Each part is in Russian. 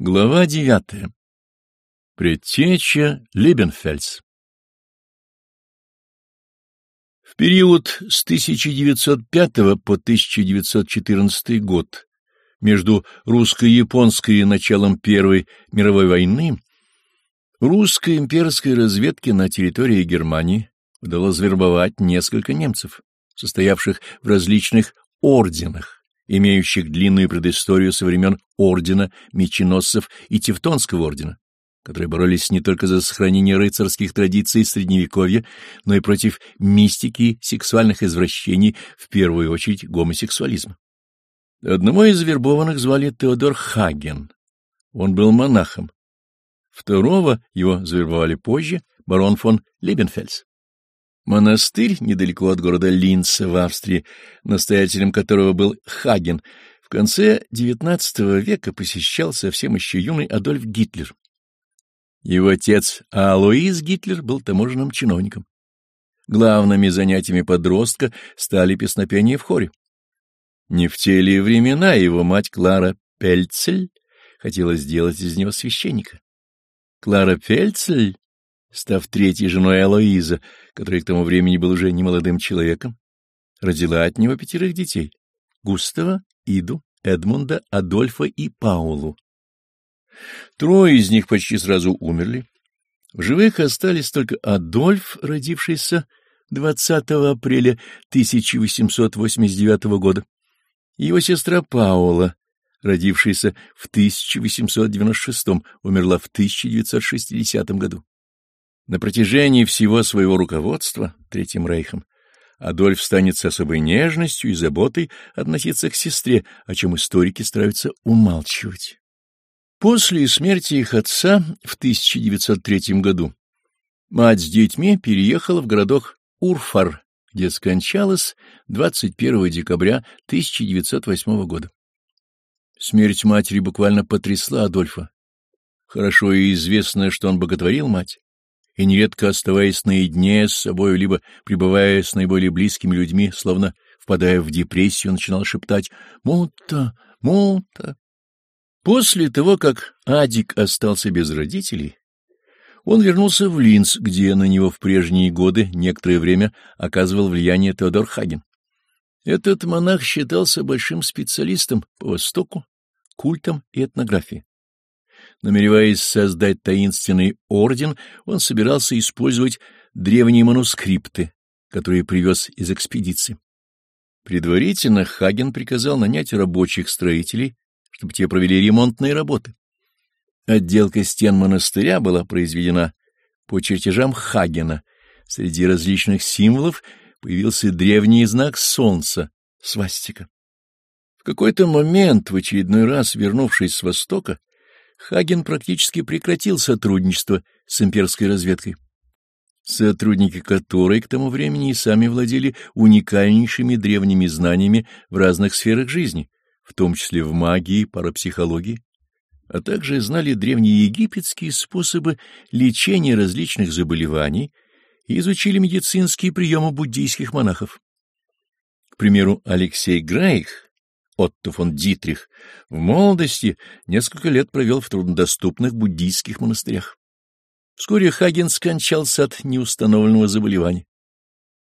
Глава девятая. Предтеча Либенфельдс. В период с 1905 по 1914 год между русско-японской и началом Первой мировой войны русской имперской разведке на территории Германии удалось вербовать несколько немцев, состоявших в различных орденах имеющих длинную предысторию со времен ордена, меченосцев и Тевтонского ордена, которые боролись не только за сохранение рыцарских традиций Средневековья, но и против мистики и сексуальных извращений, в первую очередь гомосексуализма. Одного из вербованных звали Теодор Хаген. Он был монахом. Второго его завербовали позже, барон фон Лебенфельс. Монастырь недалеко от города Линца в Австрии, настоятелем которого был Хаген, в конце XIX века посещал совсем еще юный Адольф Гитлер. Его отец Алоиз Гитлер был таможенным чиновником. Главными занятиями подростка стали песнопения в хоре. Не в те ли времена его мать Клара Пельцель хотела сделать из него священника. Клара Пельцель став третьей женой Элоиза, который к тому времени был уже немолодым человеком, родила от него пятерых детей — Густава, Иду, Эдмунда, Адольфа и Паулу. Трое из них почти сразу умерли. В живых остались только Адольф, родившийся 20 апреля 1889 года, и его сестра Паула, родившаяся в 1896, умерла в 1960 году. На протяжении всего своего руководства Третьим Рейхом Адольф станет с особой нежностью и заботой относиться к сестре, о чем историки стараются умалчивать. После смерти их отца в 1903 году мать с детьми переехала в городок Урфар, где скончалась 21 декабря 1908 года. Смерть матери буквально потрясла Адольфа. Хорошо и известно, что он боготворил мать и нередко оставаясь наедине с собой, либо пребывая с наиболее близкими людьми, словно впадая в депрессию, начинал шептать «Мута! Мута!». После того, как Адик остался без родителей, он вернулся в Линц, где на него в прежние годы некоторое время оказывал влияние Теодор Хаген. Этот монах считался большим специалистом по Востоку, культам и этнографии. Намереваясь создать таинственный орден, он собирался использовать древние манускрипты, которые привез из экспедиции. Предварительно Хаген приказал нанять рабочих строителей, чтобы те провели ремонтные работы. Отделка стен монастыря была произведена по чертежам Хагена. Среди различных символов появился древний знак солнца — свастика. В какой-то момент, в очередной раз вернувшись с Востока, Хаген практически прекратил сотрудничество с имперской разведкой, сотрудники которой к тому времени и сами владели уникальнейшими древними знаниями в разных сферах жизни, в том числе в магии, парапсихологии, а также знали древнеегипетские способы лечения различных заболеваний и изучили медицинские приемы буддийских монахов. К примеру, Алексей Грейх Отто фон Дитрих, в молодости несколько лет провел в труднодоступных буддийских монастырях. Вскоре Хаген скончался от неустановленного заболевания.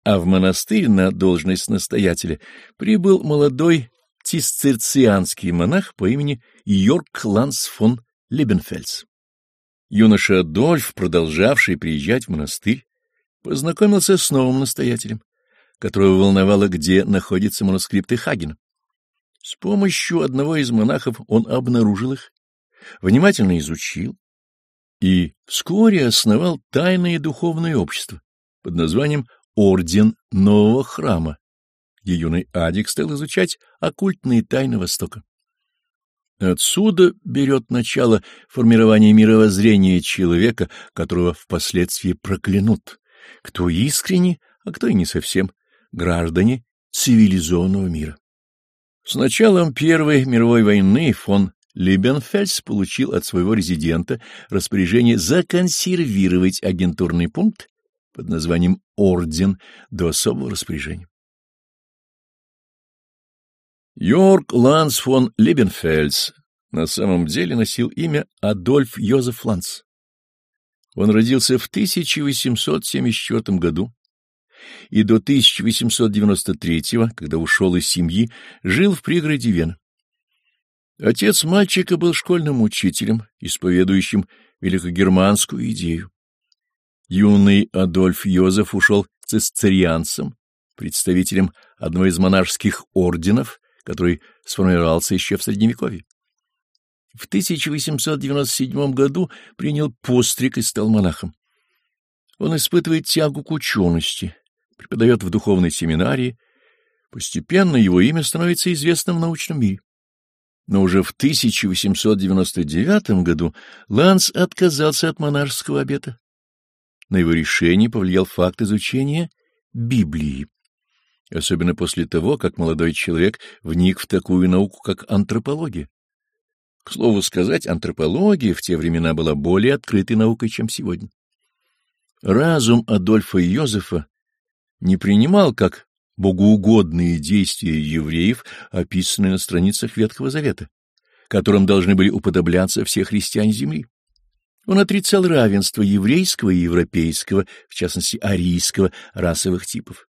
А в монастырь на должность настоятеля прибыл молодой цистерцианский монах по имени Йорк Ланс фон Лебенфельдс. Юноша Адольф, продолжавший приезжать в монастырь, познакомился с новым настоятелем, которого волновало, где находятся манускрипты Хагена. С помощью одного из монахов он обнаружил их, внимательно изучил и вскоре основал тайное духовное общество под названием Орден Нового Храма, где юный Адик стал изучать оккультные тайны Востока. Отсюда берет начало формирование мировоззрения человека, которого впоследствии проклянут, кто искренне, а кто и не совсем, граждане цивилизованного мира. С началом Первой мировой войны фон Либенфельс получил от своего резидента распоряжение законсервировать агентурный пункт под названием «Орден» до особого распоряжения. Йорк Ланс фон Либенфельс на самом деле носил имя Адольф Йозеф Ланц. Он родился в 1874 году и до 1893, когда ушел из семьи, жил в пригороде Вены. Отец мальчика был школьным учителем, исповедующим великогерманскую идею. Юный Адольф Йозеф ушел цистерианцем, представителем одного из монашеских орденов, который сформировался еще в Средневековье. В 1897 году принял постриг и стал монахом. Он испытывает тягу к учености, преподает в духовной семинарии. Постепенно его имя становится известным в научном мире. Но уже в 1899 году Ланс отказался от монашеского обета. На его решение повлиял факт изучения Библии, особенно после того, как молодой человек вник в такую науку, как антропология. К слову сказать, антропология в те времена была более открытой наукой, чем сегодня. Разум Адольфа Йозефа не принимал как богоугодные действия евреев, описанные на страницах Ветхого Завета, которым должны были уподобляться все христиане земли. Он отрицал равенство еврейского и европейского, в частности, арийского, расовых типов.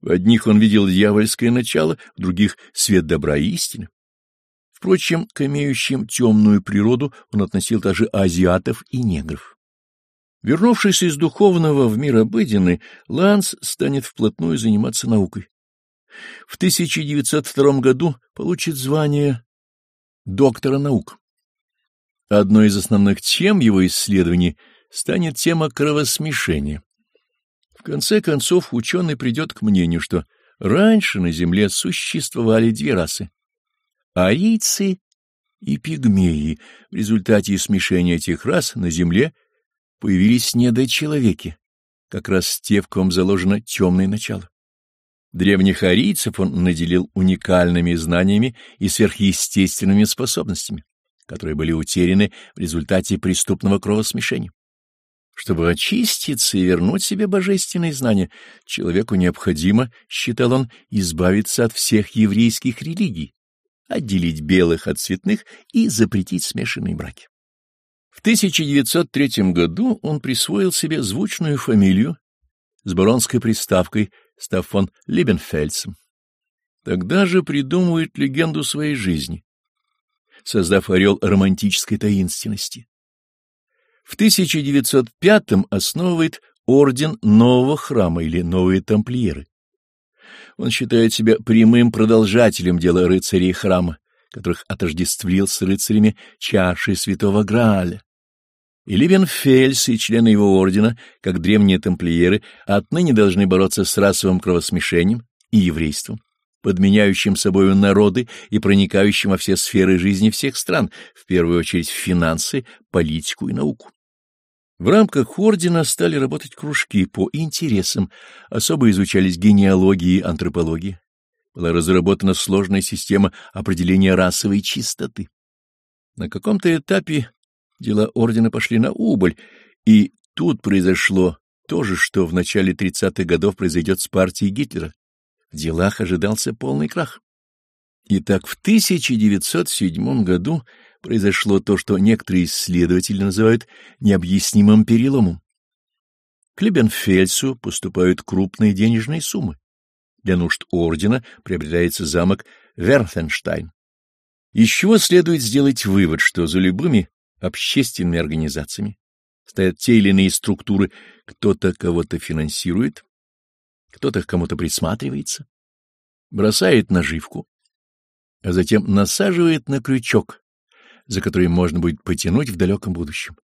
В одних он видел дьявольское начало, в других — свет добра и истины. Впрочем, к имеющим темную природу он относил даже азиатов и негров. Вернувшись из духовного в мир обыденный, Ланс станет вплотную заниматься наукой. В 1902 году получит звание доктора наук. Одной из основных тем его исследований станет тема кровосмешения. В конце концов, ученый придет к мнению, что раньше на Земле существовали две расы арийцы и пигмеи. В результате смешения этих рас на Земле появились недочеловеки, как раз те, в ком заложено темное начало. Древних арийцев он наделил уникальными знаниями и сверхъестественными способностями, которые были утеряны в результате преступного кровосмешения. Чтобы очиститься и вернуть себе божественные знания, человеку необходимо, считал он, избавиться от всех еврейских религий, отделить белых от цветных и запретить смешанные браки. В 1903 году он присвоил себе звучную фамилию с баронской приставкой, став фон Либенфельдсом. Тогда же придумывает легенду своей жизни, создав орел романтической таинственности. В 1905 основывает орден нового храма или новые тамплиеры. Он считает себя прямым продолжателем дела рыцарей храма, которых отождествлил с рыцарями чаши святого Грааля. И Ливенфельс и члены его ордена, как древние тамплиеры, отныне должны бороться с расовым кровосмешением и еврейством, подменяющим собою народы и проникающим во все сферы жизни всех стран, в первую очередь в финансы, политику и науку. В рамках ордена стали работать кружки по интересам, особо изучались генеалогии и антропологии. Была разработана сложная система определения расовой чистоты. На каком-то этапе дела ордена пошли на убыль, и тут произошло то же, что в начале 30-х годов произойдет с партией Гитлера. В делах ожидался полный крах. Итак, в 1907 году произошло то, что некоторые исследователи называют необъяснимым переломом. К Лебенфельсу поступают крупные денежные суммы. Для нужд ордена приобретается замок Верфенштайн. Из чего следует сделать вывод, что за любыми общественными организациями стоят те или иные структуры, кто-то кого-то финансирует, кто-то к кому-то присматривается, бросает наживку, а затем насаживает на крючок, за который можно будет потянуть в далеком будущем.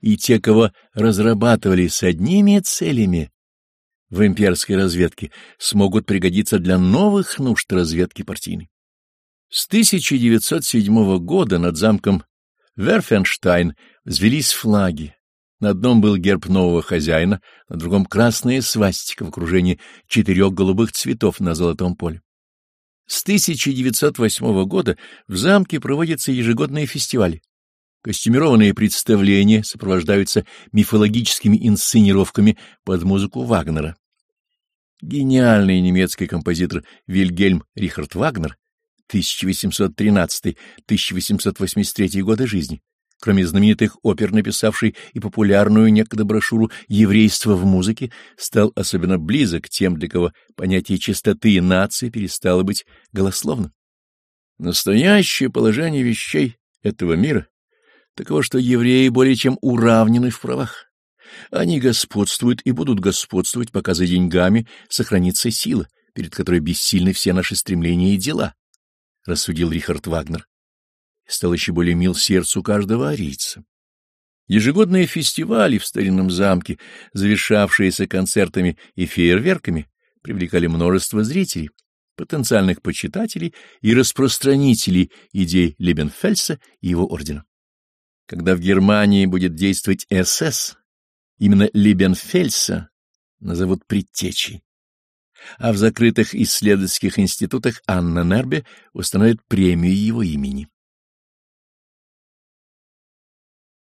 И те, кого разрабатывали с одними целями в имперской разведке, смогут пригодиться для новых нужд разведки партийной. С 1907 года над замком Верфенштайн взвелись флаги. На одном был герб нового хозяина, на другом — красная свастика в окружении четырех голубых цветов на золотом поле. С 1908 года в замке проводятся ежегодные фестивали. Костюмированные представления сопровождаются мифологическими инсценировками под музыку Вагнера. Гениальный немецкий композитор Вильгельм Рихард Вагнер 1813-1883 годы жизни, кроме знаменитых опер, написавший и популярную некогда брошюру «Еврейство в музыке», стал особенно близок тем, для кого понятие чистоты нации перестало быть голословным. Настоящее положение вещей этого мира таково, что евреи более чем уравнены в правах. Они господствуют и будут господствовать, пока за деньгами сохранится сила, перед которой бессильны все наши стремления и дела, — рассудил Рихард Вагнер. Стал еще более мил сердцу каждого арийца. Ежегодные фестивали в старинном замке, завершавшиеся концертами и фейерверками, привлекали множество зрителей, потенциальных почитателей и распространителей идей Лебенфельса и его ордена. Когда в Германии будет действовать СС, именно Либенфельса назовут предтечей, а в закрытых исследовательских институтах Анна Нербе установит премию его имени.